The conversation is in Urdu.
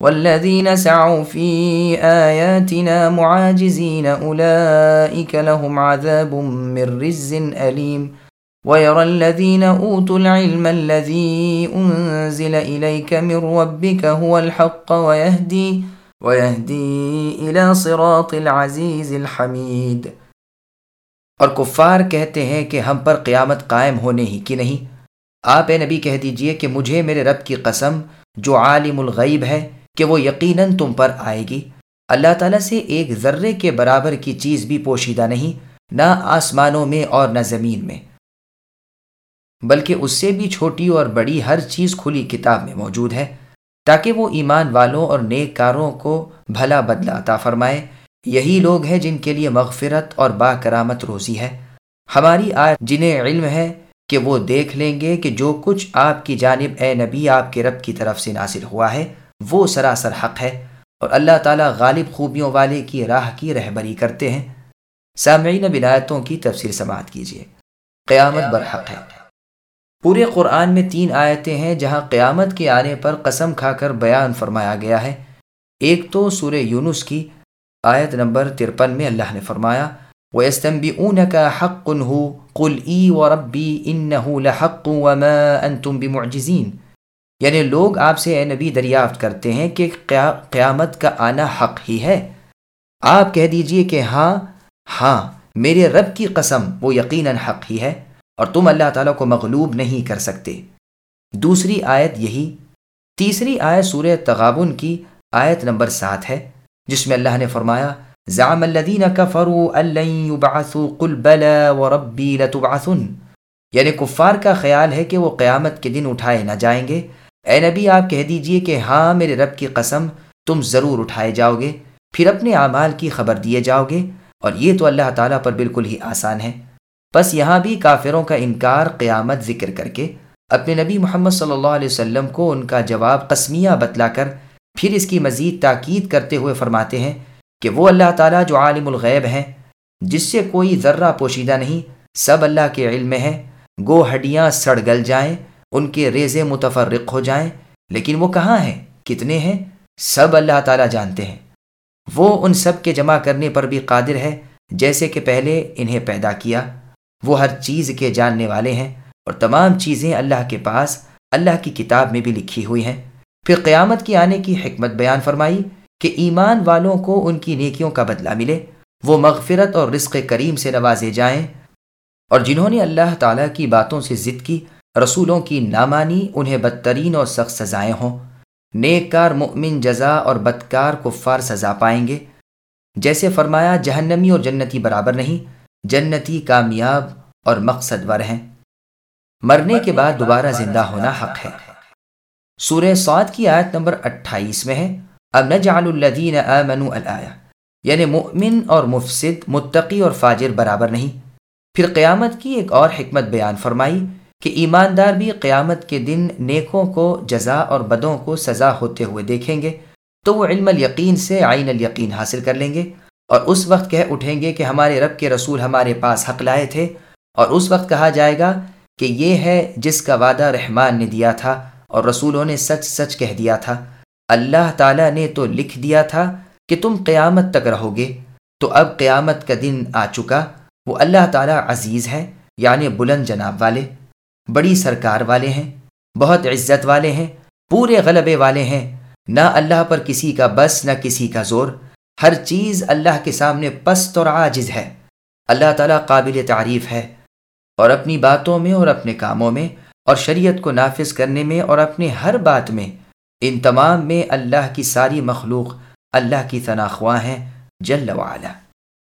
والذين سعوا في آياتنا معاجزين أولئك لهم عذاب من رز أليم. ويرى الذين أوتوا العلم الذي أنزل إليك من ربك هو الحق ويهدي ويهدي إلى صراط العزيز الحميد. اور کفار کہتے ہیں کہ ہم پر قیامت قائم ہونے ہی کی نہیں۔ آپ اے نبی کہہ دیجئے کہ مجھے میرے رب کی قسم جو عالم الغیب ہے کہ وہ یقیناً تم پر آئے گی۔ اللہ تعالیٰ سے ایک ذرے کے برابر کی چیز بھی پوشیدہ نہیں، نہ آسمانوں میں اور نہ زمین میں۔ بلکہ اس سے بھی چھوٹی اور بڑی ہر چیز کھلی کتاب میں موجود ہے، تاکہ وہ ایمان والوں اور نیک کاروں کو بھلا بدلا عطا فرمائے۔ یہی لوگ ہیں جن کے لیے مغفرت اور با کرامت روزی ہے۔ ہماری آج جنہیں علم ہے کہ وہ دیکھ لیں گے کہ جو کچھ آپ کی جانب اے نبی آپ کے رب کی طرف سے ناصل ہوا ہے وہ سراسر حق ہے اور اللہ تعالیٰ غالب خوبیوں والے کی راہ کی رہبری کرتے ہیں۔ سامعین بنایتوں کی تفصیل سماعت کیجیے۔ قیامت برحق ہے۔ پورے قرآن میں تین آیتیں ہیں جہاں قیامت کے آنے پر قسم کھا کر بیان فرمایا گیا ہے۔ ایک تو سور یونس کی آیت نمبر ترپن میں اللہ نے فرمایا وہ استمبی اون کا حق ہو کل ای و ربی ان لحق وما انتم بمعجزین یعنی لوگ آپ سے اے نبی دریافت کرتے ہیں کہ قیامت کا آنا حق ہی ہے۔ آپ کہہ دیجیے کہ ہاں ہاں میرے رب کی قسم وہ یقیناً حق ہی ہے اور تم اللہ تعالیٰ کو مغلوب نہیں کر سکتے۔ دوسری آیت یہی۔ تیسری آیت سورہ تغابن کی آیت نمبر سات ہے، جس میں اللہ نے فرمایا، زعم الذین کفروا يبعثوا قل بلا وربی لتبعثن۔ یعنی کفار کا خیال ہے کہ وہ قیامت کے دن اٹھائے نہ جائیں گے۔ اے نبی، آپ کہہ دیجیے کہ ہاں میرے رب کی قسم، تم ضرور اٹھائے جاؤ گے پھر اپنے اعمال کی خبر دیے جاؤ گے اور یہ تو اللہ تعالیٰ پر بالکل ہی آسان ہے۔ بس یہاں بھی کافروں کا انکار قیامت ذکر کر کے اپنے نبی محمد صلی اللہ علیہ وسلم کو ان کا جواب قسمیہ بتلا کر پھر اس کی مزید تاکید کرتے ہوئے فرماتے ہیں کہ وہ اللہ تعالیٰ جو عالم الغیب ہیں، جس سے کوئی ذرہ پوشیدہ نہیں، سب اللہ کے علم میں ہے گو ہڈیاں سڑ گل جائیں ان کے ریزے متفرق ہو جائیں۔ لیکن وہ کہاں ہیں؟ کتنے ہیں؟ سب اللہ تعالیٰ جانتے ہیں۔ وہ ان سب کے جمع کرنے پر بھی قادر ہے، جیسے کہ پہلے انہیں پیدا کیا۔ وہ ہر چیز کے جاننے والے ہیں اور تمام چیزیں اللہ کے پاس، اللہ کی کتاب میں بھی لکھی ہوئی ہیں۔ پھر قیامت کی آنے کی حکمت بیان فرمائی کہ ایمان والوں کو ان کی نیکیوں کا بدلہ ملے۔ وہ مغفرت اور رزق کریم سے نوازے جائیں۔ اور جنہوں نے اللہ تعالیٰ کی باتوں سے ضد کی رسولوں کی نامانی انہیں بدترین اور سخت سزائیں ہوں۔ نیک کار مؤمن جزا اور بدکار کفار سزا پائیں گے۔ جیسے فرمایا، جہنمی اور جنتی برابر نہیں، جنتی کامیاب اور مقصد ور ہیں۔ مرنے کے بعد دوبارہ زندہ ہونا حق ہے۔ سورہ سعد کی آیت نمبر اٹھائیس میں ہے۔ اب نجعل الذین آمنوا الآیہ یعنی مؤمن اور مفسد، متقی اور فاجر برابر نہیں۔ پھر قیامت کی ایک اور حکمت بیان فرمائی۔ کہ ایماندار بھی قیامت کے دن نیکوں کو جزا اور بدوں کو سزا ہوتے ہوئے دیکھیں گے، تو وہ علم الیقین سے عین الیقین حاصل کر لیں گے۔ اور اس وقت کہہ اٹھیں گے کہ ہمارے رب کے رسول ہمارے پاس حق لائے تھے۔ اور اس وقت کہا جائے گا کہ یہ ہے جس کا وعدہ رحمان نے دیا تھا اور رسولوں نے سچ سچ کہہ دیا تھا۔ اللہ تعالیٰ نے تو لکھ دیا تھا کہ تم قیامت تک رہو گے۔ تو اب قیامت کا دن آ چکا، وہ اللہ تعالیٰ عزیز ہے یعنی بلند جناب والے۔ بڑی سرکار والے ہیں، بہت عزت والے ہیں، پورے غلبے والے ہیں۔ نہ اللہ پر کسی کا بس، نہ کسی کا زور۔ ہر چیز اللہ کے سامنے پست اور عاجز ہے۔ اللہ تعالیٰ قابل تعریف ہے۔ اور اپنی باتوں میں اور اپنے کاموں میں، اور شریعت کو نافذ کرنے میں اور اپنے ہر بات میں۔ ان تمام میں اللہ کی ساری مخلوق، اللہ کی تناخواہ ہیں جل وعلا۔